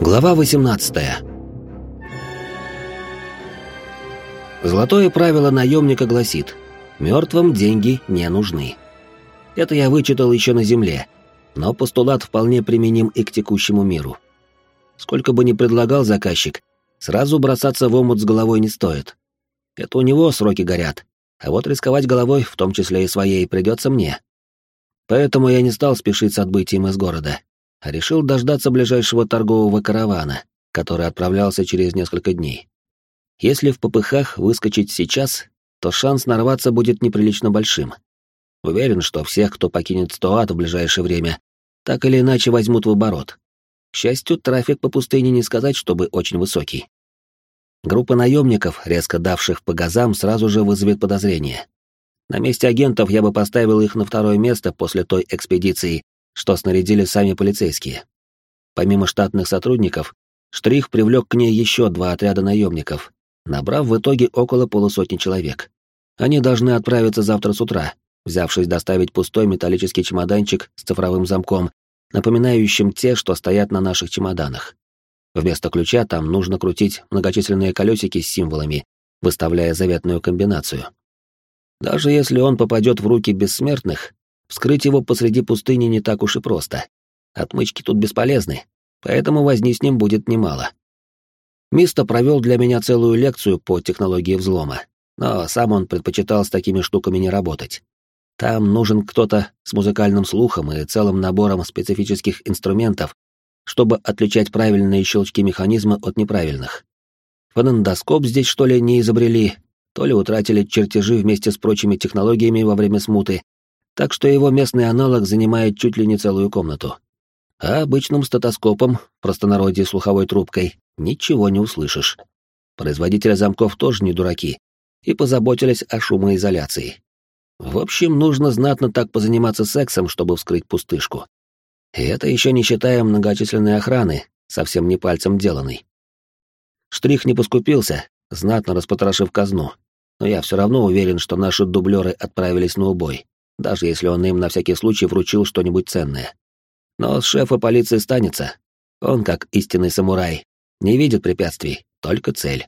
Глава 18 Золотое правило наемника гласит «Мертвым деньги не нужны». Это я вычитал еще на земле, но постулат вполне применим и к текущему миру. Сколько бы ни предлагал заказчик, сразу бросаться в омут с головой не стоит. Это у него сроки горят, а вот рисковать головой, в том числе и своей, придется мне. Поэтому я не стал спешить с отбытием из города, решил дождаться ближайшего торгового каравана, который отправлялся через несколько дней. Если в попыхах выскочить сейчас, то шанс нарваться будет неприлично большим. Уверен, что всех, кто покинет Стоат в ближайшее время, так или иначе возьмут в оборот. К счастью, трафик по пустыне не сказать, чтобы очень высокий. Группа наемников, резко давших по газам, сразу же вызовет подозрение. На месте агентов я бы поставил их на второе место после той экспедиции, что снарядили сами полицейские. Помимо штатных сотрудников, Штрих привлек к ней еще два отряда наемников, набрав в итоге около полусотни человек. Они должны отправиться завтра с утра, взявшись доставить пустой металлический чемоданчик с цифровым замком, напоминающим те, что стоят на наших чемоданах. Вместо ключа там нужно крутить многочисленные колесики с символами, выставляя заветную комбинацию. Даже если он попадет в руки бессмертных, вскрыть его посреди пустыни не так уж и просто. Отмычки тут бесполезны, поэтому возни с ним будет немало. Мисто провел для меня целую лекцию по технологии взлома, но сам он предпочитал с такими штуками не работать. Там нужен кто-то с музыкальным слухом и целым набором специфических инструментов, чтобы отличать правильные щелчки механизма от неправильных. Фонендоскоп здесь что ли не изобрели, то ли утратили чертежи вместе с прочими технологиями во время смуты, так что его местный аналог занимает чуть ли не целую комнату. А обычным стетоскопом, простонародье слуховой трубкой, ничего не услышишь. Производители замков тоже не дураки и позаботились о шумоизоляции. В общем, нужно знатно так позаниматься сексом, чтобы вскрыть пустышку. И это еще не считая многочисленной охраны, совсем не пальцем деланной. Штрих не поскупился, знатно распотрошив казну, но я все равно уверен, что наши дублеры отправились на убой, даже если он им на всякий случай вручил что-нибудь ценное. Но с шефа полиции станется. Он, как истинный самурай, не видит препятствий, только цель.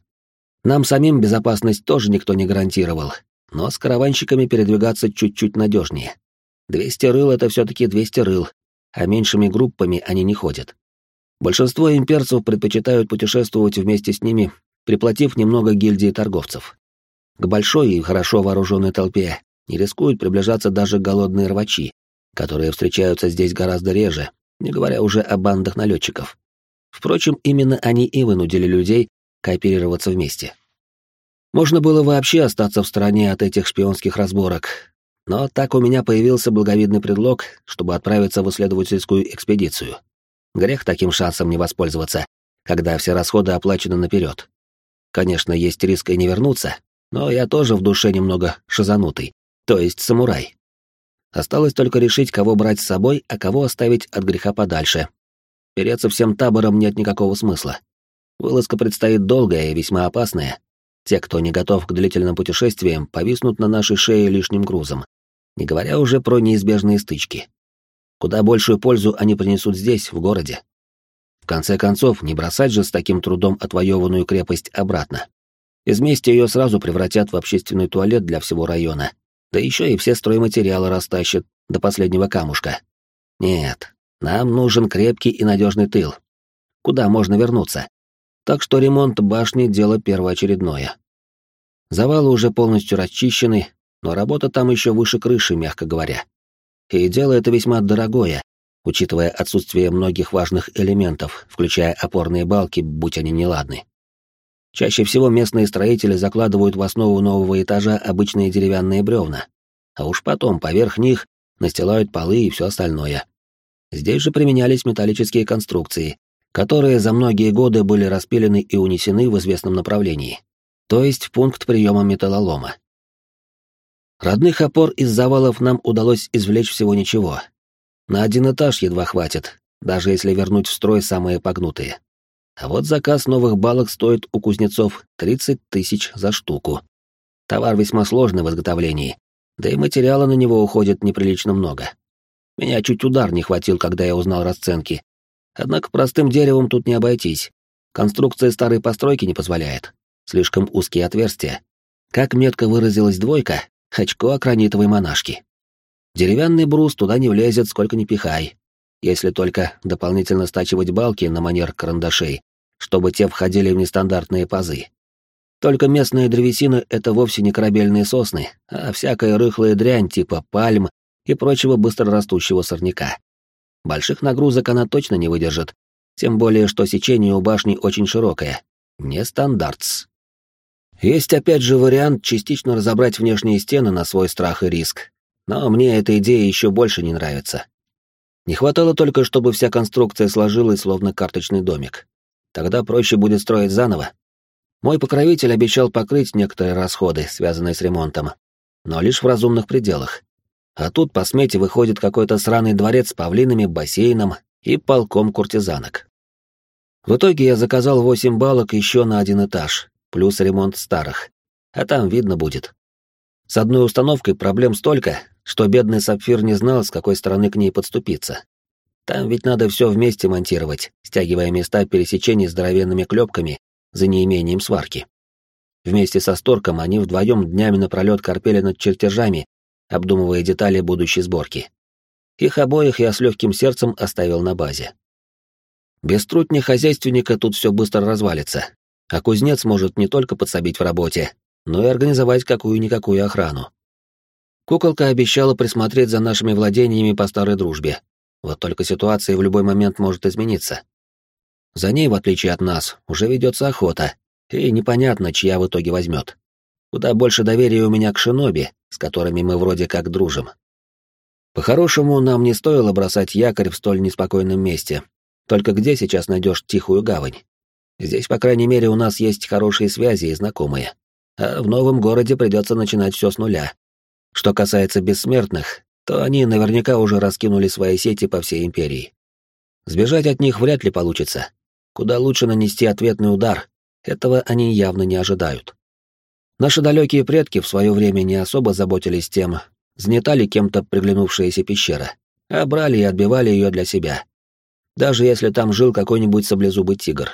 Нам самим безопасность тоже никто не гарантировал, но с караванщиками передвигаться чуть-чуть надежнее. 200 рыл — это все-таки 200 рыл, а меньшими группами они не ходят. Большинство имперцев предпочитают путешествовать вместе с ними, приплатив немного гильдии торговцев. К большой и хорошо вооруженной толпе не рискуют приближаться даже голодные рвачи, которые встречаются здесь гораздо реже, не говоря уже о бандах налетчиков. Впрочем, именно они и вынудили людей кооперироваться вместе. Можно было вообще остаться в стороне от этих шпионских разборок, но так у меня появился благовидный предлог, чтобы отправиться в исследовательскую экспедицию. Грех таким шансом не воспользоваться, когда все расходы оплачены наперед. Конечно, есть риск и не вернуться, но я тоже в душе немного шизанутый, то есть самурай. Осталось только решить, кого брать с собой, а кого оставить от греха подальше. Переться всем табором нет никакого смысла. Вылазка предстоит долгая и весьма опасная. Те, кто не готов к длительным путешествиям, повиснут на нашей шее лишним грузом, не говоря уже про неизбежные стычки. Куда большую пользу они принесут здесь, в городе. В конце концов, не бросать же с таким трудом отвоеванную крепость обратно. Из мести ее сразу превратят в общественный туалет для всего района, да еще и все стройматериалы растащат до последнего камушка. Нет, нам нужен крепкий и надежный тыл. Куда можно вернуться? Так что ремонт башни — дело первоочередное. Завалы уже полностью расчищены, но работа там еще выше крыши, мягко говоря. И дело это весьма дорогое, учитывая отсутствие многих важных элементов, включая опорные балки, будь они неладны. Чаще всего местные строители закладывают в основу нового этажа обычные деревянные бревна, а уж потом поверх них настилают полы и все остальное. Здесь же применялись металлические конструкции, которые за многие годы были распилены и унесены в известном направлении, то есть в пункт приема металлолома. Родных опор из завалов нам удалось извлечь всего ничего. На один этаж едва хватит, даже если вернуть в строй самые погнутые. А вот заказ новых балок стоит у кузнецов 30 тысяч за штуку. Товар весьма сложный в изготовлении, да и материала на него уходит неприлично много. Меня чуть удар не хватил, когда я узнал расценки. Однако простым деревом тут не обойтись. Конструкция старой постройки не позволяет. Слишком узкие отверстия. Как метко выразилась двойка, очко акронитовой монашки. Деревянный брус туда не влезет, сколько ни пихай. Если только дополнительно стачивать балки на манер карандашей, чтобы те входили в нестандартные пазы. Только местная древесина — это вовсе не корабельные сосны, а всякая рыхлая дрянь типа пальм и прочего быстрорастущего сорняка. Больших нагрузок она точно не выдержит, тем более что сечение у башни очень широкое. Не стандартс. Есть опять же вариант частично разобрать внешние стены на свой страх и риск, но мне эта идея еще больше не нравится. Не хватало только, чтобы вся конструкция сложилась словно карточный домик. Тогда проще будет строить заново, мой покровитель обещал покрыть некоторые расходы, связанные с ремонтом, но лишь в разумных пределах. А тут по смете выходит какой-то сраный дворец с павлинами, бассейном и полком куртизанок. В итоге я заказал восемь балок еще на один этаж, плюс ремонт старых. А там видно будет. С одной установкой проблем столько, что бедный сапфир не знал, с какой стороны к ней подступиться. Там ведь надо все вместе монтировать, стягивая места пересечений здоровенными клепками за неимением сварки. Вместе со Сторком они вдвоем днями напролет корпели над чертежами, обдумывая детали будущей сборки. Их обоих я с легким сердцем оставил на базе. Без трудня хозяйственника тут все быстро развалится, а кузнец может не только подсобить в работе, но и организовать какую-никакую охрану. Куколка обещала присмотреть за нашими владениями по старой дружбе. Вот только ситуация в любой момент может измениться. За ней, в отличие от нас, уже ведется охота, и непонятно, чья в итоге возьмет. Куда больше доверия у меня к шиноби, с которыми мы вроде как дружим. По-хорошему, нам не стоило бросать якорь в столь неспокойном месте. Только где сейчас найдешь тихую гавань? Здесь, по крайней мере, у нас есть хорошие связи и знакомые. А в новом городе придется начинать все с нуля. Что касается бессмертных, то они наверняка уже раскинули свои сети по всей империи. Сбежать от них вряд ли получится, Куда лучше нанести ответный удар, этого они явно не ожидают. Наши далекие предки в свое время не особо заботились тем, занята ли кем-то приглянувшаяся пещера, а брали и отбивали ее для себя. Даже если там жил какой-нибудь саблезубый тигр.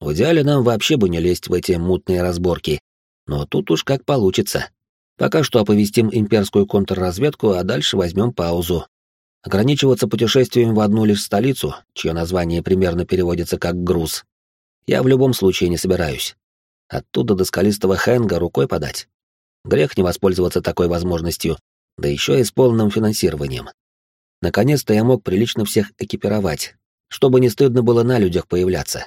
В идеале нам вообще бы не лезть в эти мутные разборки, но тут уж как получится. Пока что оповестим имперскую контрразведку, а дальше возьмем паузу, Ограничиваться путешествием в одну лишь столицу, чье название примерно переводится как «груз», я в любом случае не собираюсь. Оттуда до скалистого Хэнга рукой подать. Грех не воспользоваться такой возможностью, да еще и с полным финансированием. Наконец-то я мог прилично всех экипировать, чтобы не стыдно было на людях появляться.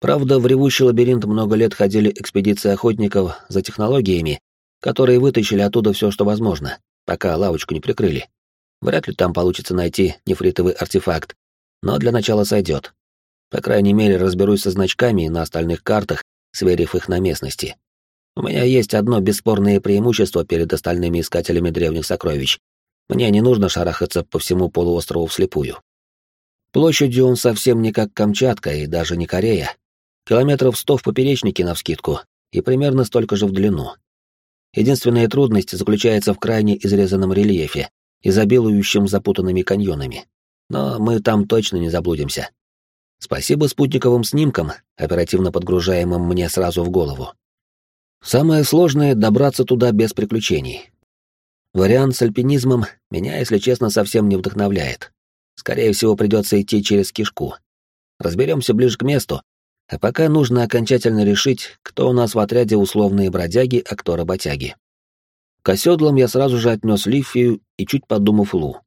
Правда, в ревущий лабиринт много лет ходили экспедиции охотников за технологиями, которые вытащили оттуда все, что возможно, пока лавочку не прикрыли. Вряд ли там получится найти нефритовый артефакт, но для начала сойдет. По крайней мере, разберусь со значками на остальных картах, сверив их на местности. У меня есть одно бесспорное преимущество перед остальными искателями древних сокровищ. Мне не нужно шарахаться по всему полуострову вслепую. Площадью он совсем не как Камчатка и даже не Корея. Километров сто в поперечнике навскидку и примерно столько же в длину. Единственная трудность заключается в крайне изрезанном рельефе, изобилующим запутанными каньонами. Но мы там точно не заблудимся. Спасибо спутниковым снимкам, оперативно подгружаемым мне сразу в голову. Самое сложное — добраться туда без приключений. Вариант с альпинизмом меня, если честно, совсем не вдохновляет. Скорее всего, придется идти через кишку. Разберемся ближе к месту, а пока нужно окончательно решить, кто у нас в отряде условные бродяги, а кто работяги. К оседлам я сразу же отнес Лифию и, чуть подумав, Лу.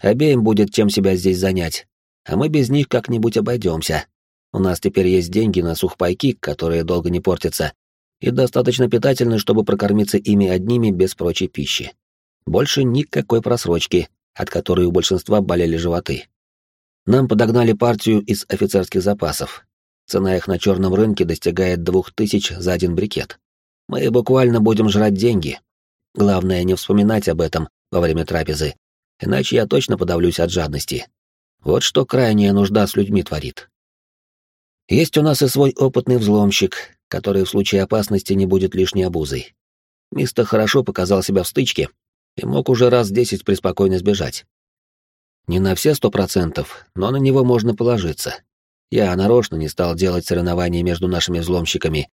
Обеим будет чем себя здесь занять, а мы без них как-нибудь обойдемся. У нас теперь есть деньги на сухпайки, которые долго не портятся, и достаточно питательны, чтобы прокормиться ими одними без прочей пищи. Больше никакой просрочки, от которой у большинства болели животы. Нам подогнали партию из офицерских запасов. Цена их на черном рынке достигает двух тысяч за один брикет. Мы буквально будем жрать деньги, Главное не вспоминать об этом во время трапезы, иначе я точно подавлюсь от жадности. Вот что крайняя нужда с людьми творит. Есть у нас и свой опытный взломщик, который в случае опасности не будет лишней обузой. Мисто хорошо показал себя в стычке и мог уже раз десять преспокойно сбежать. Не на все сто процентов, но на него можно положиться. Я нарочно не стал делать соревнования между нашими взломщиками.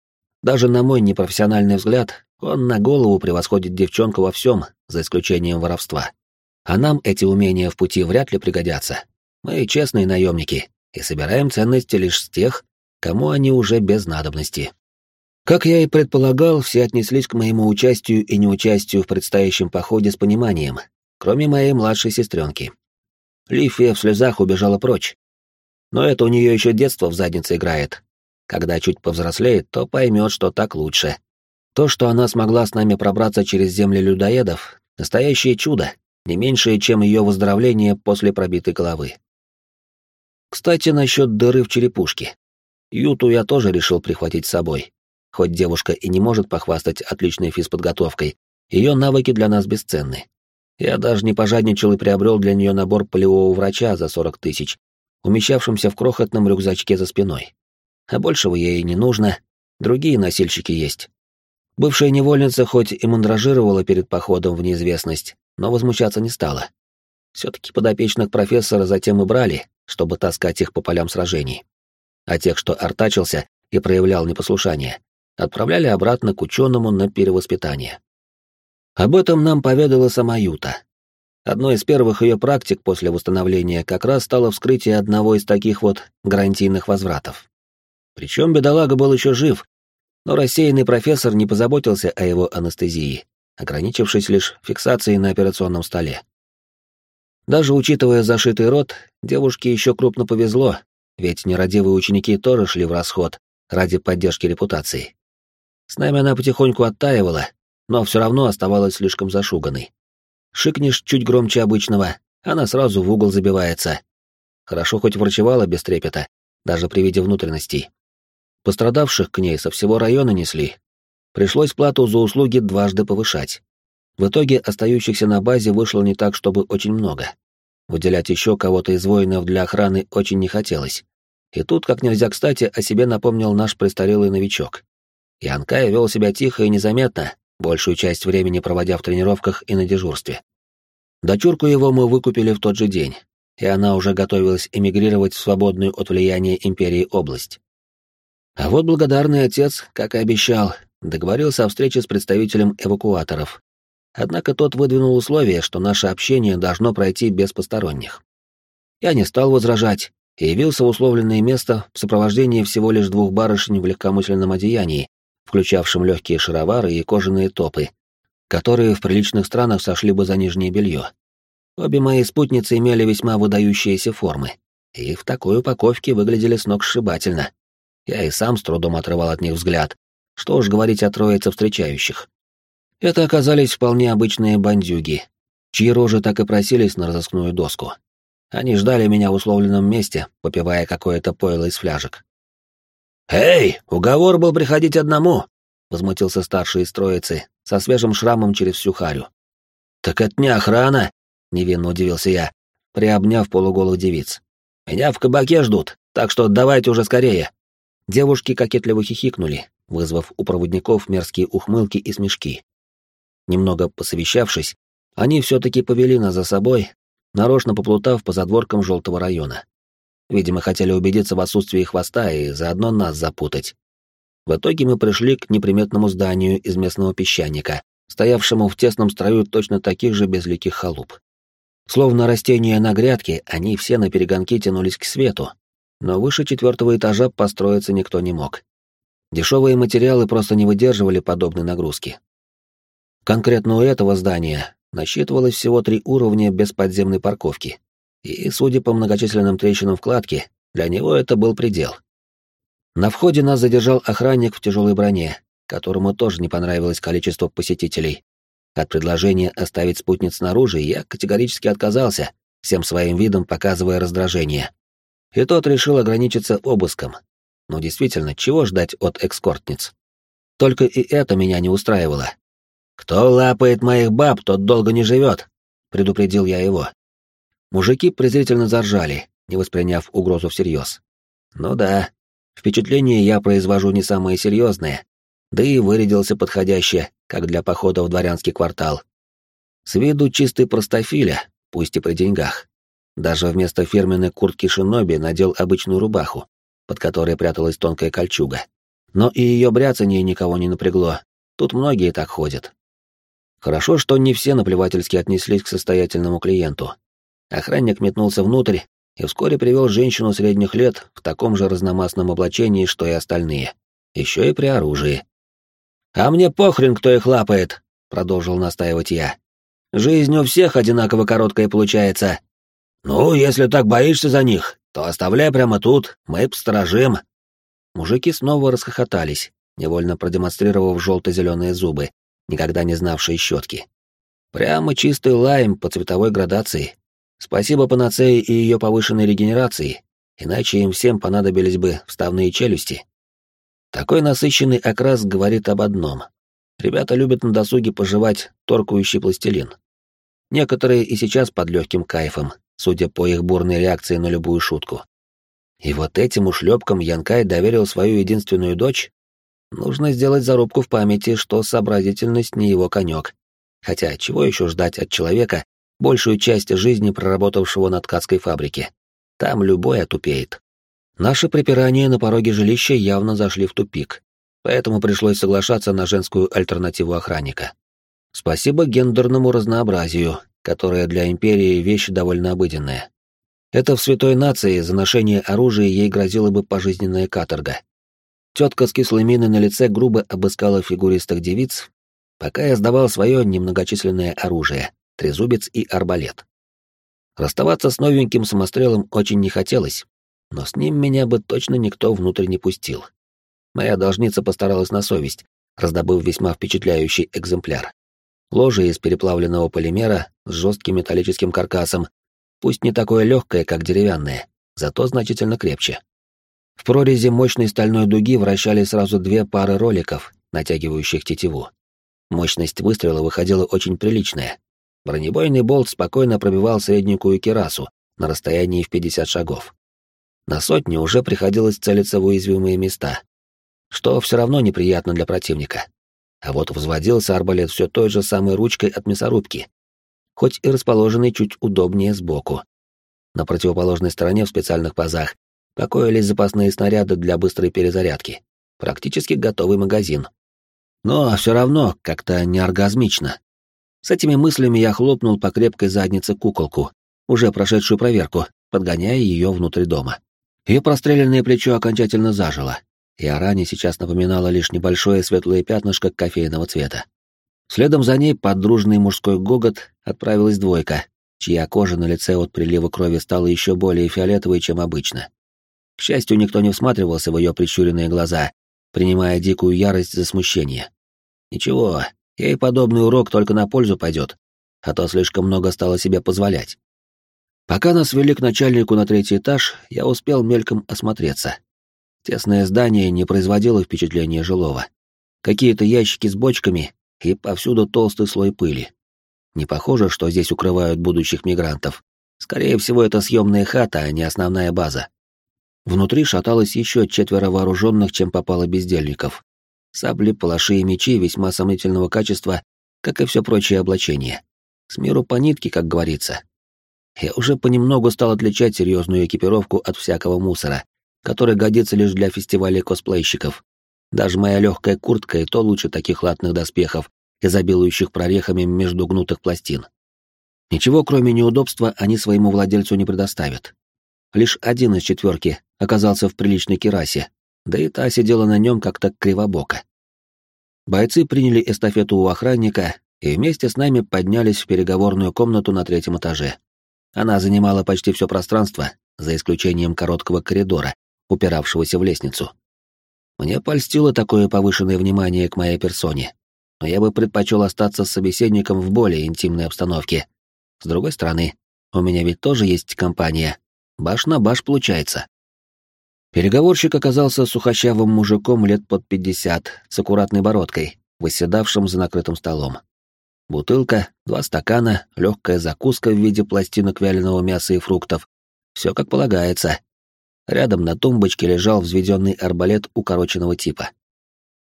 Даже на мой непрофессиональный взгляд, он на голову превосходит девчонку во всем, за исключением воровства. А нам эти умения в пути вряд ли пригодятся. Мы честные наемники и собираем ценности лишь с тех, кому они уже без надобности. Как я и предполагал, все отнеслись к моему участию и неучастию в предстоящем походе с пониманием, кроме моей младшей сестренки. Лифия в слезах убежала прочь. Но это у нее еще детство в заднице играет. Когда чуть повзрослеет, то поймет, что так лучше. То, что она смогла с нами пробраться через земли людоедов, настоящее чудо, не меньшее, чем ее выздоровление после пробитой головы. Кстати, насчет дыры в черепушке. Юту я тоже решил прихватить с собой. Хоть девушка и не может похвастать отличной физподготовкой, ее навыки для нас бесценны. Я даже не пожадничал и приобрел для нее набор полевого врача за 40 тысяч, умещавшимся в крохотном рюкзачке за спиной. А большего ей не нужно, другие носильщики есть. Бывшая невольница хоть и мандражировала перед походом в неизвестность, но возмущаться не стала. Все-таки подопечных профессора затем и брали, чтобы таскать их по полям сражений. А тех, что артачился и проявлял непослушание, отправляли обратно к ученому на перевоспитание. Об этом нам поведала сама Юта. Одной из первых ее практик после восстановления как раз стало вскрытие одного из таких вот гарантийных возвратов. Причем бедолага был еще жив, но рассеянный профессор не позаботился о его анестезии, ограничившись лишь фиксацией на операционном столе. Даже учитывая зашитый рот, девушке еще крупно повезло, ведь нерадивые ученики тоже шли в расход ради поддержки репутации. С нами она потихоньку оттаивала, но все равно оставалась слишком зашуганной. Шикнешь чуть громче обычного, она сразу в угол забивается. Хорошо хоть врачевала без трепета, даже при виде внутренностей. Пострадавших к ней со всего района несли. Пришлось плату за услуги дважды повышать. В итоге остающихся на базе вышло не так, чтобы очень много. Выделять еще кого-то из воинов для охраны очень не хотелось. И тут, как нельзя кстати, о себе напомнил наш престарелый новичок. Янкай вел себя тихо и незаметно, большую часть времени проводя в тренировках и на дежурстве. Дочурку его мы выкупили в тот же день, и она уже готовилась эмигрировать в свободную от влияния империи область. А вот благодарный отец, как и обещал, договорился о встрече с представителем эвакуаторов, Однако тот выдвинул условие, что наше общение должно пройти без посторонних. Я не стал возражать и явился в условленное место в сопровождении всего лишь двух барышень в легкомысленном одеянии, включавшем легкие шаровары и кожаные топы, которые в приличных странах сошли бы за нижнее белье. Обе мои спутницы имели весьма выдающиеся формы, и в такой упаковке выглядели сногсшибательно. Я и сам с трудом отрывал от них взгляд, что уж говорить о троице встречающих. Это оказались вполне обычные бандюги, чьи рожи так и просились на разыскную доску. Они ждали меня в условленном месте, попивая какое-то пойло из фляжек. «Эй, уговор был приходить одному!» — возмутился старший из троицы, со свежим шрамом через всю харю. «Так это не охрана!» — невинно удивился я, приобняв полуголых девиц. «Меня в кабаке ждут, так что давайте уже скорее!» Девушки кокетливо хихикнули, вызвав у проводников мерзкие ухмылки и смешки. Немного посовещавшись, они все-таки повели нас за собой, нарочно поплутав по задворкам желтого района. Видимо, хотели убедиться в отсутствии хвоста и заодно нас запутать. В итоге мы пришли к неприметному зданию из местного песчаника, стоявшему в тесном строю точно таких же безликих халуп. Словно растения на грядке, они все на перегонки тянулись к свету, но выше четвертого этажа построиться никто не мог. Дешевые материалы просто не выдерживали подобной нагрузки, Конкретно у этого здания насчитывалось всего три уровня без подземной парковки, и, судя по многочисленным трещинам вкладки, для него это был предел. На входе нас задержал охранник в тяжелой броне, которому тоже не понравилось количество посетителей. От предложения оставить спутниц снаружи я категорически отказался, всем своим видом показывая раздражение. И тот решил ограничиться обыском. Но действительно, чего ждать от экскортниц? Только и это меня не устраивало. «Кто лапает моих баб, тот долго не живет», — предупредил я его. Мужики презрительно заржали, не восприняв угрозу всерьез. «Ну да, впечатление я произвожу не самое серьезное, да и вырядился подходяще, как для похода в дворянский квартал. С виду чистый простофиля, пусть и при деньгах. Даже вместо фирменной куртки шиноби надел обычную рубаху, под которой пряталась тонкая кольчуга. Но и ее бряцание никого не напрягло. Тут многие так ходят. Хорошо, что не все наплевательски отнеслись к состоятельному клиенту. Охранник метнулся внутрь и вскоре привел женщину средних лет в таком же разномастном облачении, что и остальные. Еще и при оружии. «А мне похрен, кто их лапает», — продолжил настаивать я. «Жизнь у всех одинаково короткая получается». «Ну, если так боишься за них, то оставляй прямо тут, мы посторожим». Мужики снова расхохотались, невольно продемонстрировав желто-зеленые зубы, никогда не знавшие щетки. Прямо чистый лайм по цветовой градации. Спасибо панацеи и ее повышенной регенерации, иначе им всем понадобились бы вставные челюсти. Такой насыщенный окрас говорит об одном. Ребята любят на досуге пожевать торкующий пластилин. Некоторые и сейчас под легким кайфом, судя по их бурной реакции на любую шутку. И вот этим ушлепкам Янкай доверил свою единственную дочь? Нужно сделать зарубку в памяти, что сообразительность не его конек. Хотя чего еще ждать от человека, большую часть жизни проработавшего на ткацкой фабрике? Там любой отупеет. Наши припирания на пороге жилища явно зашли в тупик, поэтому пришлось соглашаться на женскую альтернативу охранника. Спасибо гендерному разнообразию, которое для империи вещь довольно обыденная. Это в святой нации за ношение оружия ей грозила бы пожизненная каторга. Тетка с кислой миной на лице грубо обыскала фигуристых девиц, пока я сдавал свое немногочисленное оружие — трезубец и арбалет. Расставаться с новеньким самострелом очень не хотелось, но с ним меня бы точно никто внутрь не пустил. Моя должница постаралась на совесть, раздобыв весьма впечатляющий экземпляр. Ложе из переплавленного полимера с жестким металлическим каркасом, пусть не такое легкое, как деревянное, зато значительно крепче. В прорези мощной стальной дуги вращали сразу две пары роликов, натягивающих тетиву. Мощность выстрела выходила очень приличная. Бронебойный болт спокойно пробивал средненькую керасу на расстоянии в 50 шагов. На сотню уже приходилось целиться в уязвимые места, что все равно неприятно для противника. А вот взводился арбалет все той же самой ручкой от мясорубки, хоть и расположенный чуть удобнее сбоку. На противоположной стороне в специальных пазах покоились запасные снаряды для быстрой перезарядки. Практически готовый магазин. Но все равно как-то не оргазмично. С этими мыслями я хлопнул по крепкой заднице куколку, уже прошедшую проверку, подгоняя ее внутрь дома. Ее простреленное плечо окончательно зажило, и о ране сейчас напоминало лишь небольшое светлое пятнышко кофейного цвета. Следом за ней под дружный мужской гогот отправилась двойка, чья кожа на лице от прилива крови стала еще более фиолетовой, чем обычно. К счастью, никто не всматривался в ее прищуренные глаза, принимая дикую ярость за смущение. Ничего, ей подобный урок только на пользу пойдет, а то слишком много стало себе позволять. Пока нас вели к начальнику на третий этаж, я успел мельком осмотреться. Тесное здание не производило впечатления жилого. Какие-то ящики с бочками и повсюду толстый слой пыли. Не похоже, что здесь укрывают будущих мигрантов. Скорее всего, это съемная хата, а не основная база. Внутри шаталось еще четверо вооруженных, чем попало бездельников. Сабли, палаши и мечи весьма сомнительного качества, как и все прочее облачение. С миру по нитке, как говорится я уже понемногу стал отличать серьезную экипировку от всякого мусора, который годится лишь для фестиваля косплейщиков. Даже моя легкая куртка и то лучше таких латных доспехов, изобилующих прорехами между гнутых пластин. Ничего, кроме неудобства, они своему владельцу не предоставят. Лишь один из четверки оказался в приличной керасе, да и та сидела на нем как-то кривобоко. Бойцы приняли эстафету у охранника и вместе с нами поднялись в переговорную комнату на третьем этаже. Она занимала почти все пространство, за исключением короткого коридора, упиравшегося в лестницу. Мне польстило такое повышенное внимание к моей персоне, но я бы предпочел остаться с собеседником в более интимной обстановке. С другой стороны, у меня ведь тоже есть компания. Баш на баш получается. Переговорщик оказался сухощавым мужиком лет под пятьдесят, с аккуратной бородкой, восседавшим за накрытым столом. Бутылка, два стакана, легкая закуска в виде пластинок вяленого мяса и фруктов. Все как полагается. Рядом на тумбочке лежал взведенный арбалет укороченного типа.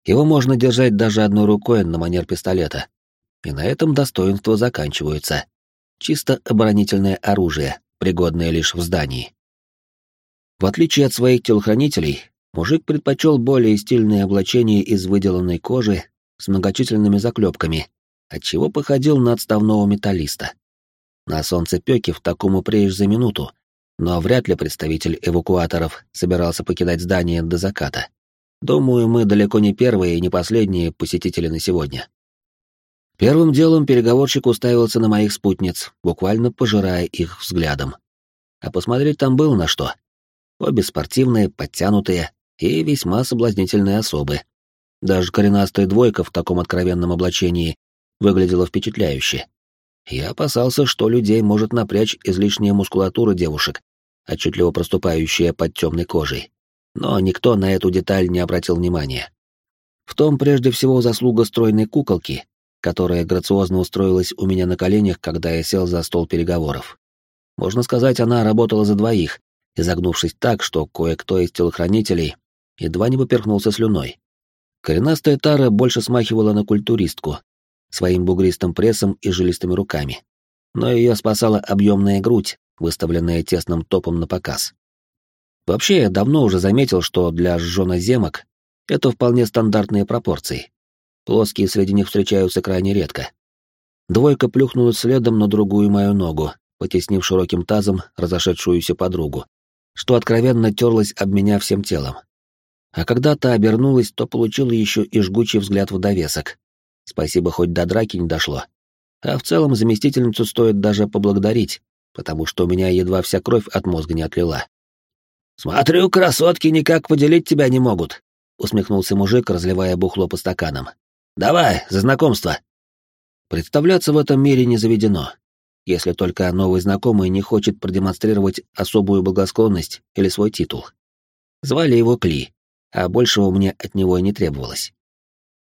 Его можно держать даже одной рукой на манер пистолета. И на этом достоинства заканчиваются. Чисто оборонительное оружие, пригодные лишь в здании. В отличие от своих телохранителей, мужик предпочел более стильное облачение из выделанной кожи с многочисленными заклепками, отчего походил на отставного металлиста. На солнцепёке в таком упреешь за минуту, но вряд ли представитель эвакуаторов собирался покидать здание до заката. Думаю, мы далеко не первые и не последние посетители на сегодня. Первым делом переговорщик уставился на моих спутниц, буквально пожирая их взглядом. А посмотреть там было на что. Обе спортивные, подтянутые и весьма соблазнительные особы. Даже коренастая двойка в таком откровенном облачении выглядела впечатляюще. Я опасался, что людей может напрячь излишняя мускулатура девушек, отчетливо проступающая под темной кожей. Но никто на эту деталь не обратил внимания. В том прежде всего заслуга стройной куколки, которая грациозно устроилась у меня на коленях, когда я сел за стол переговоров. Можно сказать, она работала за двоих, изогнувшись так, что кое-кто из телохранителей едва не поперхнулся слюной. Коренастая Тара больше смахивала на культуристку, своим бугристым прессом и жилистыми руками. Но ее спасала объемная грудь, выставленная тесным топом на показ. Вообще, я давно уже заметил, что для жженоземок это вполне стандартные пропорции. Плоские среди них встречаются крайне редко. Двойка плюхнулась следом на другую мою ногу, потеснив широким тазом разошедшуюся подругу, что откровенно терлась об меня всем телом. А когда та обернулась, то получила еще и жгучий взгляд в довесок. Спасибо, хоть до драки не дошло. А в целом заместительницу стоит даже поблагодарить, потому что у меня едва вся кровь от мозга не отлила. «Смотрю, красотки никак поделить тебя не могут», — усмехнулся мужик, разливая бухло по стаканам. «Давай, за знакомство». Представляться в этом мире не заведено, если только новый знакомый не хочет продемонстрировать особую благосклонность или свой титул. Звали его Кли, а большего мне от него и не требовалось.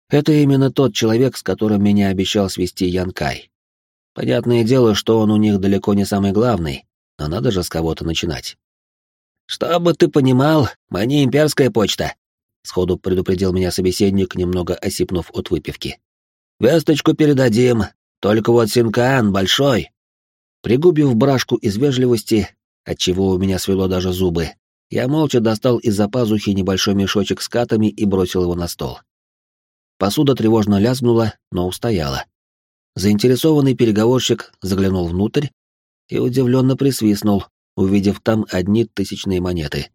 Это именно тот человек, с которым меня обещал свести Ян Кай. Понятное дело, что он у них далеко не самый главный, но надо же с кого-то начинать. «Чтобы ты понимал, мы не имперская почта», — сходу предупредил меня собеседник, немного осипнув от выпивки. «Весточку передадим, только вот Синкаан большой». Пригубив брашку из вежливости, отчего у меня свело даже зубы, я молча достал из-за пазухи небольшой мешочек с катами и бросил его на стол. Посуда тревожно лязгнула, но устояла. Заинтересованный переговорщик заглянул внутрь и удивленно присвистнул, увидев там одни тысячные монеты.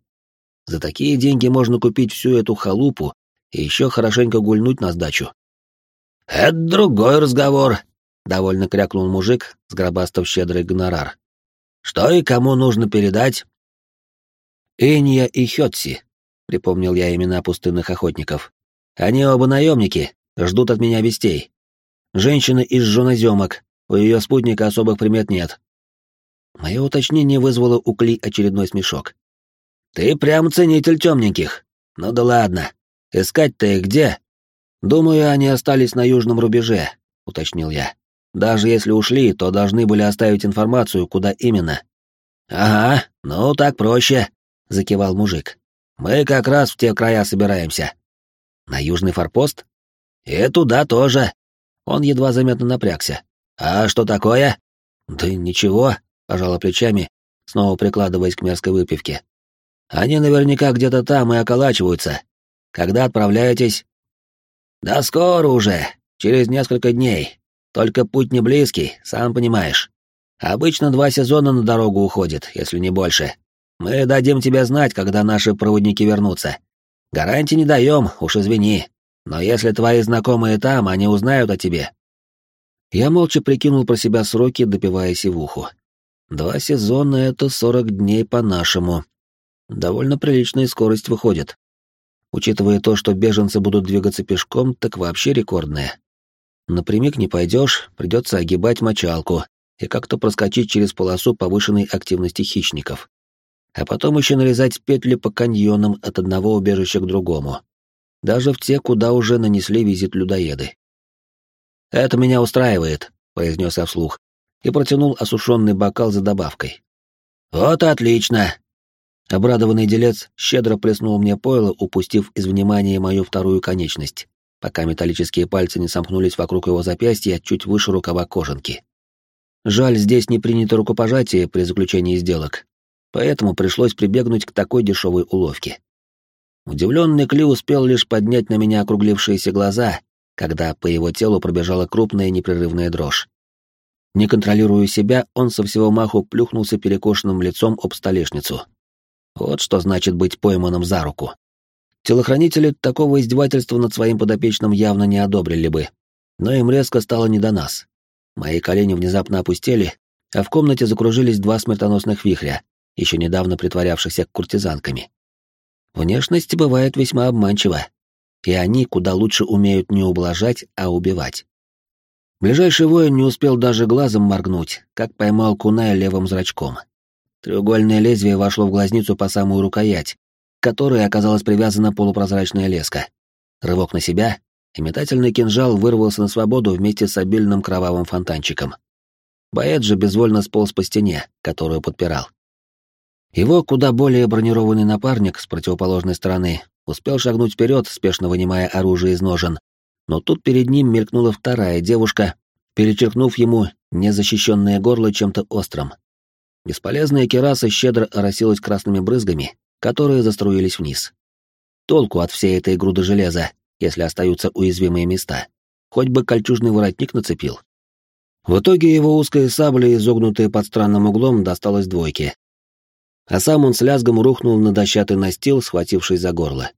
За такие деньги можно купить всю эту халупу и еще хорошенько гульнуть на сдачу. «Это другой разговор», — довольно крякнул мужик, сгробастав щедрый гонорар. «Что и кому нужно передать?» «Инья и Хётси», — припомнил я имена пустынных охотников. «Они оба наемники, ждут от меня вестей. Женщина из жоноземок, у ее спутника особых примет нет, Мое уточнение вызвало у Кли очередной смешок. «Ты прям ценитель темненьких. Ну да ладно. Искать-то их где?» «Думаю, они остались на южном рубеже», — уточнил я. «Даже если ушли, то должны были оставить информацию, куда именно». «Ага, ну так проще», — закивал мужик. «Мы как раз в те края собираемся». «На южный форпост?» «И туда тоже». Он едва заметно напрягся. «А что такое?» «Да ничего», пожала плечами, снова прикладываясь к мерзкой выпивке. «Они наверняка где-то там и околачиваются. Когда отправляетесь?» «Да скоро уже, через несколько дней. Только путь не близкий, сам понимаешь. Обычно два сезона на дорогу уходит, если не больше. Мы дадим тебе знать, когда наши проводники вернутся. Гарантии не даем, уж извини. Но если твои знакомые там, они узнают о тебе». Я молча прикинул про себя сроки, допивая сивуху. Два сезона — это сорок дней по-нашему. Довольно приличная скорость выходит. Учитывая то, что беженцы будут двигаться пешком, так вообще рекордная. Напрямик не пойдешь, придется огибать мочалку и как-то проскочить через полосу повышенной активности хищников. А потом еще нарезать петли по каньонам от одного убежища к другому. Даже в те, куда уже нанесли визит людоеды. «Это меня устраивает», — произнес я вслух, и протянул осушенный бокал за добавкой. «Вот отлично!» Обрадованный делец щедро плеснул мне пойло, упустив из внимания мою вторую конечность, пока металлические пальцы не сомкнулись вокруг его запястья чуть выше рукава кожанки. Жаль, здесь не принято рукопожатие при заключении сделок, поэтому пришлось прибегнуть к такой дешевой уловке. Удивленный Кли успел лишь поднять на меня округлившиеся глаза, когда по его телу пробежала крупная непрерывная дрожь. Не контролируя себя, он со всего маху плюхнулся перекошенным лицом об столешницу. Вот что значит быть пойманным за руку. Телохранители такого издевательства над своим подопечным явно не одобрили бы, но им резко стало не до нас. Мои колени внезапно опустели, а в комнате закружились два смертоносных вихря, еще недавно притворявшихся куртизанками. Внешность бывает весьма обманчива, и они куда лучше умеют не ублажать, а убивать. Ближайший воин не успел даже глазом моргнуть, как поймал куная левым зрачком. Треугольное лезвие вошло в глазницу по самую рукоять, к которой оказалась привязана полупрозрачная леска. Рывок на себя, и метательный кинжал вырвался на свободу вместе с обильным кровавым фонтанчиком. Боец же безвольно сполз по стене, которую подпирал. Его куда более бронированный напарник с противоположной стороны успел шагнуть вперед, спешно вынимая оружие из ножен, но тут перед ним мелькнула вторая девушка, перечеркнув ему незащищенное горло чем-то острым. Бесполезная кераса щедро оросилась красными брызгами, которые заструились вниз. Толку от всей этой груды железа, если остаются уязвимые места. Хоть бы кольчужный воротник нацепил. В итоге его узкая сабля, изогнутая под странным углом, досталась двойке. А сам он с лязгом рухнул на дощатый настил, схватившись за горло.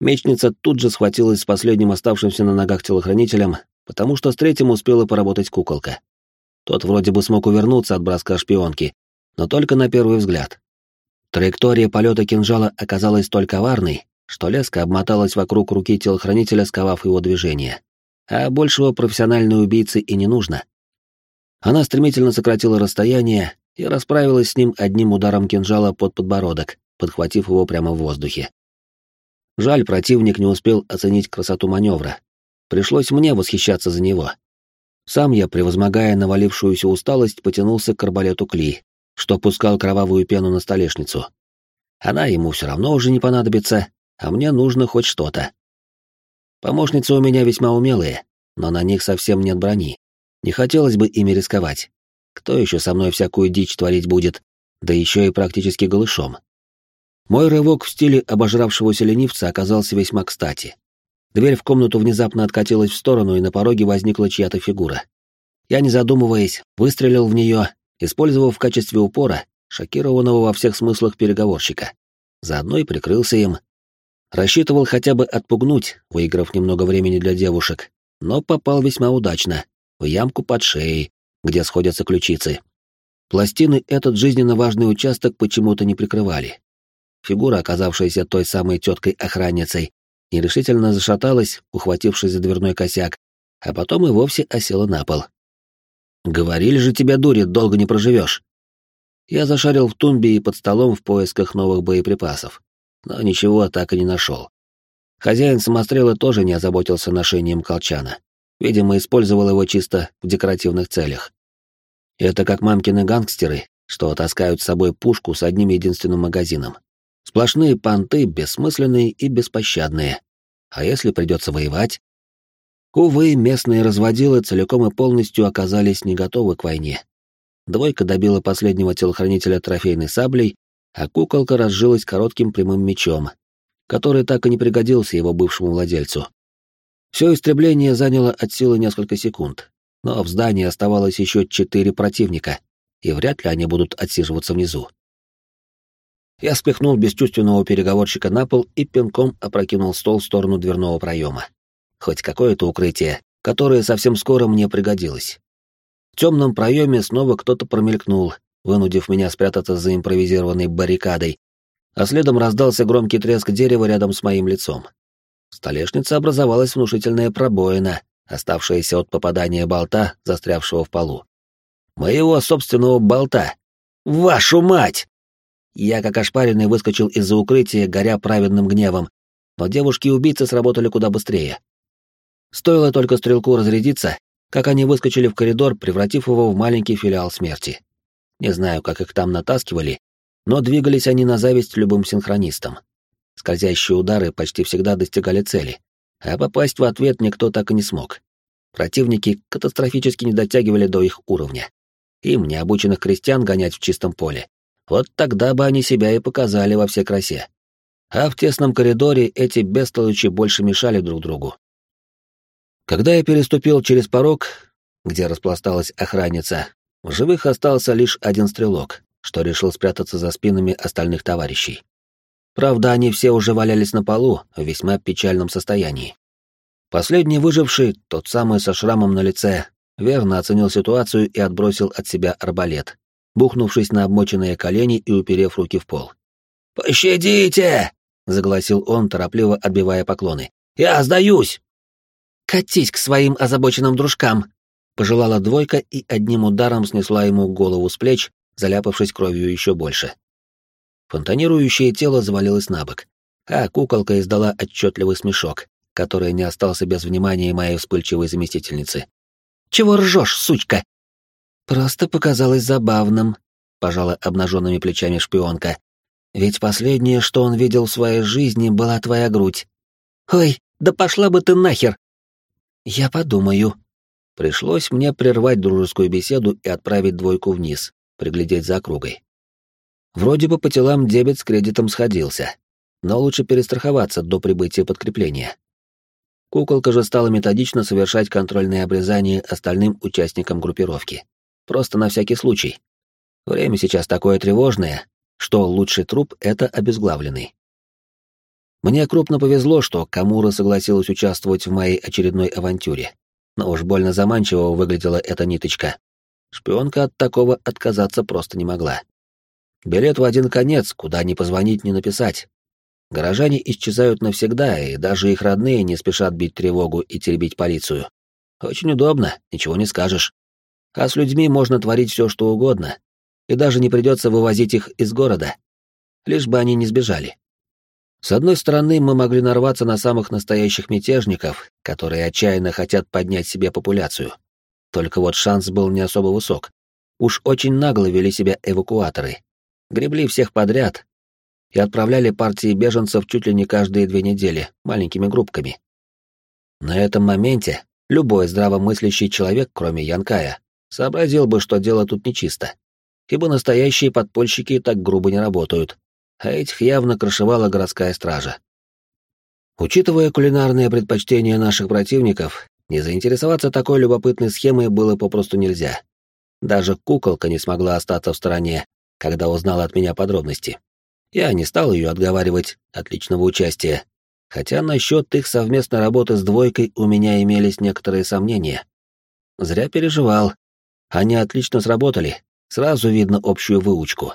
Мечница тут же схватилась с последним оставшимся на ногах телохранителем, потому что с третьим успела поработать куколка. Тот вроде бы смог увернуться от броска шпионки, но только на первый взгляд. Траектория полета кинжала оказалась столь коварной, что леска обмоталась вокруг руки телохранителя, сковав его движение. А большего профессиональной убийцы и не нужно. Она стремительно сократила расстояние и расправилась с ним одним ударом кинжала под подбородок, подхватив его прямо в воздухе. Жаль, противник не успел оценить красоту маневра. Пришлось мне восхищаться за него. Сам я, превозмогая навалившуюся усталость, потянулся к арбалету Кли, что пускал кровавую пену на столешницу. Она ему все равно уже не понадобится, а мне нужно хоть что-то. Помощницы у меня весьма умелые, но на них совсем нет брони. Не хотелось бы ими рисковать. Кто еще со мной всякую дичь творить будет, да еще и практически голышом? Мой рывок в стиле обожравшегося ленивца оказался весьма кстати. Дверь в комнату внезапно откатилась в сторону, и на пороге возникла чья-то фигура. Я, не задумываясь, выстрелил в нее использовав в качестве упора шокированного во всех смыслах переговорщика. Заодно и прикрылся им. Рассчитывал хотя бы отпугнуть, выиграв немного времени для девушек, но попал весьма удачно, в ямку под шеей, где сходятся ключицы. Пластины этот жизненно важный участок почему-то не прикрывали. Фигура, оказавшаяся той самой теткой-охранницей, нерешительно зашаталась, ухватившись за дверной косяк, а потом и вовсе осела на пол. Говорили же тебя, дури, долго не проживешь. Я зашарил в тумбе и под столом в поисках новых боеприпасов, но ничего так и не нашел. Хозяин самострела тоже не озаботился ношением колчана. Видимо, использовал его чисто в декоративных целях. Это как мамкины гангстеры, что таскают с собой пушку с одним единственным магазином. Сплошные понты, бессмысленные и беспощадные. А если придется воевать, Увы, местные разводилы целиком и полностью оказались не готовы к войне. Двойка добила последнего телохранителя трофейной саблей, а куколка разжилась коротким прямым мечом, который так и не пригодился его бывшему владельцу. Все истребление заняло от силы несколько секунд, но в здании оставалось еще четыре противника, и вряд ли они будут отсиживаться внизу. Я спихнул бесчувственного переговорщика на пол и пинком опрокинул стол в сторону дверного проема хоть какое-то укрытие, которое совсем скоро мне пригодилось. В темном проеме снова кто-то промелькнул, вынудив меня спрятаться за импровизированной баррикадой, а следом раздался громкий треск дерева рядом с моим лицом. В столешнице образовалась внушительная пробоина, оставшаяся от попадания болта, застрявшего в полу. Моего собственного болта! Вашу мать! Я, как ошпаренный, выскочил из-за укрытия, горя праведным гневом, но девушки-убийцы сработали куда быстрее. Стоило только стрелку разрядиться, как они выскочили в коридор, превратив его в маленький филиал смерти. Не знаю, как их там натаскивали, но двигались они на зависть любым синхронистам. Скользящие удары почти всегда достигали цели, а попасть в ответ никто так и не смог. Противники катастрофически не дотягивали до их уровня. им, необученных крестьян, гонять в чистом поле. Вот тогда бы они себя и показали во всей красе. А в тесном коридоре эти бестолочи больше мешали друг другу. Когда я переступил через порог, где распласталась охранница, в живых остался лишь один стрелок, что решил спрятаться за спинами остальных товарищей. Правда, они все уже валялись на полу в весьма печальном состоянии. Последний выживший, тот самый со шрамом на лице, верно оценил ситуацию и отбросил от себя арбалет, бухнувшись на обмоченные колени и уперев руки в пол. «Пощадите!» — загласил он, торопливо отбивая поклоны. «Я сдаюсь!» «Катись к своим озабоченным дружкам!» — пожелала двойка и одним ударом снесла ему голову с плеч, заляпавшись кровью еще больше. Фонтанирующее тело завалилось на бок, а куколка издала отчетливый смешок, который не остался без внимания моей вспыльчивой заместительницы. «Чего ржешь, сучка?» «Просто показалось забавным», — пожала обнаженными плечами шпионка. «Ведь последнее, что он видел в своей жизни, была твоя грудь». «Ой, да пошла бы ты нахер!» «Я подумаю». Пришлось мне прервать дружескую беседу и отправить двойку вниз, приглядеть за округой. Вроде бы по телам дебет с кредитом сходился, но лучше перестраховаться до прибытия подкрепления. Куколка же стала методично совершать контрольные обрезания остальным участникам группировки. Просто на всякий случай. Время сейчас такое тревожное, что лучший труп — это обезглавленный. Мне крупно повезло, что Камура согласилась участвовать в моей очередной авантюре. Но уж больно заманчиво выглядела эта ниточка. Шпионка от такого отказаться просто не могла. Билет в один конец, куда ни позвонить, ни написать. Горожане исчезают навсегда, и даже их родные не спешат бить тревогу и теребить полицию. Очень удобно, ничего не скажешь. А с людьми можно творить все, что угодно, и даже не придется вывозить их из города, лишь бы они не сбежали. С одной стороны, мы могли нарваться на самых настоящих мятежников, которые отчаянно хотят поднять себе популяцию. Только вот шанс был не особо высок. Уж очень нагло вели себя эвакуаторы. Гребли всех подряд, и отправляли партии беженцев чуть ли не каждые две недели, маленькими группками. На этом моменте любой здравомыслящий человек, кроме Янкая, сообразил бы, что дело тут нечисто, ибо настоящие подпольщики так грубо не работают, а этих явно крышевала городская стража. Учитывая кулинарные предпочтения наших противников, не заинтересоваться такой любопытной схемой было попросту нельзя. Даже куколка не смогла остаться в стороне, когда узнала от меня подробности. Я не стал ее отговаривать от личного участия, хотя насчет их совместной работы с двойкой у меня имелись некоторые сомнения. Зря переживал. Они отлично сработали, сразу видно общую выучку.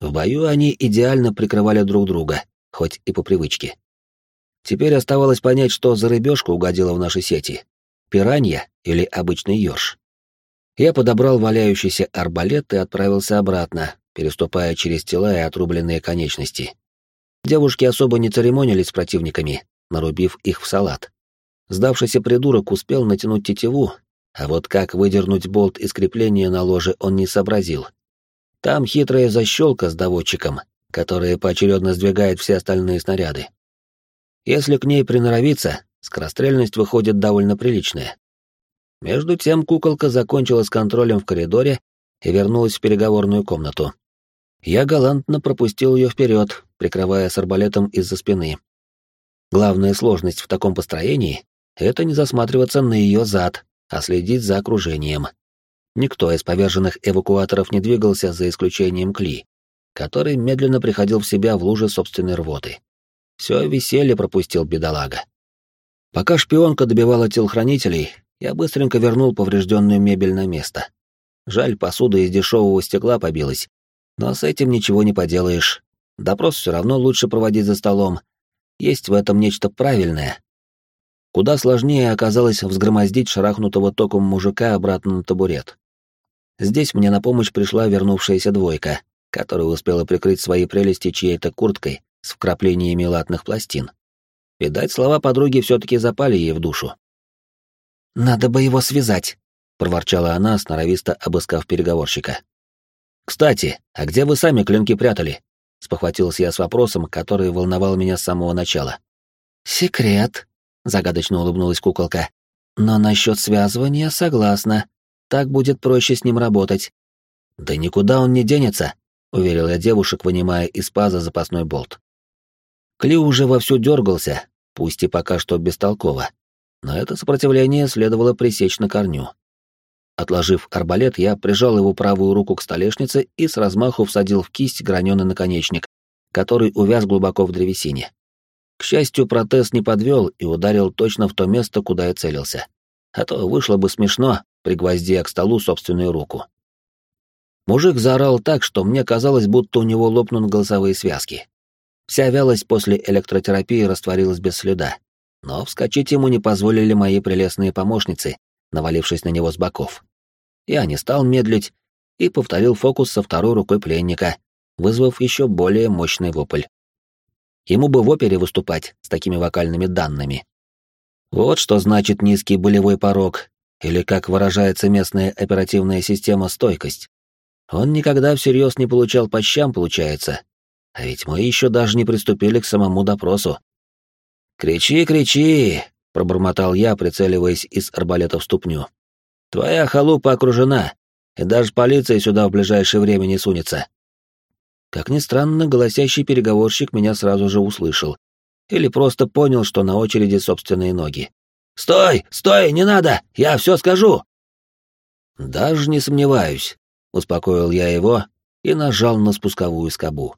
В бою они идеально прикрывали друг друга, хоть и по привычке. Теперь оставалось понять, что за рыбешка угодила в наши сети. Пиранья или обычный ёрш. Я подобрал валяющийся арбалет и отправился обратно, переступая через тела и отрубленные конечности. Девушки особо не церемонились с противниками, нарубив их в салат. Сдавшийся придурок успел натянуть тетиву, а вот как выдернуть болт из крепления на ложе он не сообразил. Там хитрая защелка с доводчиком, которая поочередно сдвигает все остальные снаряды. Если к ней приноровиться, скорострельность выходит довольно приличная. Между тем куколка закончила с контролем в коридоре и вернулась в переговорную комнату. Я галантно пропустил ее вперед, прикрывая с арбалетом из-за спины. Главная сложность в таком построении — это не засматриваться на ее зад, а следить за окружением. Никто из поверженных эвакуаторов не двигался, за исключением Кли, который медленно приходил в себя в луже собственной рвоты. Все веселье пропустил бедолага. Пока шпионка добивала телохранителей, я быстренько вернул поврежденную мебель на место. Жаль, посуда из дешевого стекла побилась, но с этим ничего не поделаешь. Допрос все равно лучше проводить за столом. Есть в этом нечто правильное. Куда сложнее оказалось взгромоздить шарахнутого током мужика обратно на табурет. Здесь мне на помощь пришла вернувшаяся двойка, которая успела прикрыть свои прелести чьей-то курткой с вкраплениями латных пластин. Видать, слова подруги все-таки запали ей в душу. «Надо бы его связать», — проворчала она, сноровисто обыскав переговорщика. «Кстати, а где вы сами клинки прятали?» — спохватился я с вопросом, который волновал меня с самого начала. «Секрет», — загадочно улыбнулась куколка. «Но насчет связывания согласна. Так будет проще с ним работать. «Да никуда он не денется», — уверил я девушек, вынимая из паза запасной болт. Клю уже вовсю дергался, пусть и пока что бестолково, но это сопротивление следовало пресечь на корню. Отложив арбалет, я прижал его правую руку к столешнице и с размаху всадил в кисть граненый наконечник, который увяз глубоко в древесине. К счастью, протез не подвел и ударил точно в то место, куда я целился. А то вышло бы смешно, пригвоздя к столу собственную руку. Мужик заорал так, что мне казалось, будто у него лопнут голосовые связки. Вся вялость после электротерапии растворилась без следа. Но вскочить ему не позволили мои прелестные помощницы, навалившись на него с боков. Я не стал медлить и повторил фокус со второй рукой пленника, вызвав еще более мощный вопль. Ему бы в опере выступать с такими вокальными данными. Вот что значит низкий болевой порог, или, как выражается местная оперативная система, стойкость. Он никогда всерьез не получал по щам, получается. А ведь мы еще даже не приступили к самому допросу. «Кричи, кричи!» — пробормотал я, прицеливаясь из арбалета в ступню. «Твоя халупа окружена, и даже полиция сюда в ближайшее время не сунется». Как ни странно, голосящий переговорщик меня сразу же услышал. Или просто понял, что на очереди собственные ноги. «Стой! Стой! Не надо! Я все скажу!» «Даже не сомневаюсь», — успокоил я его и нажал на спусковую скобу.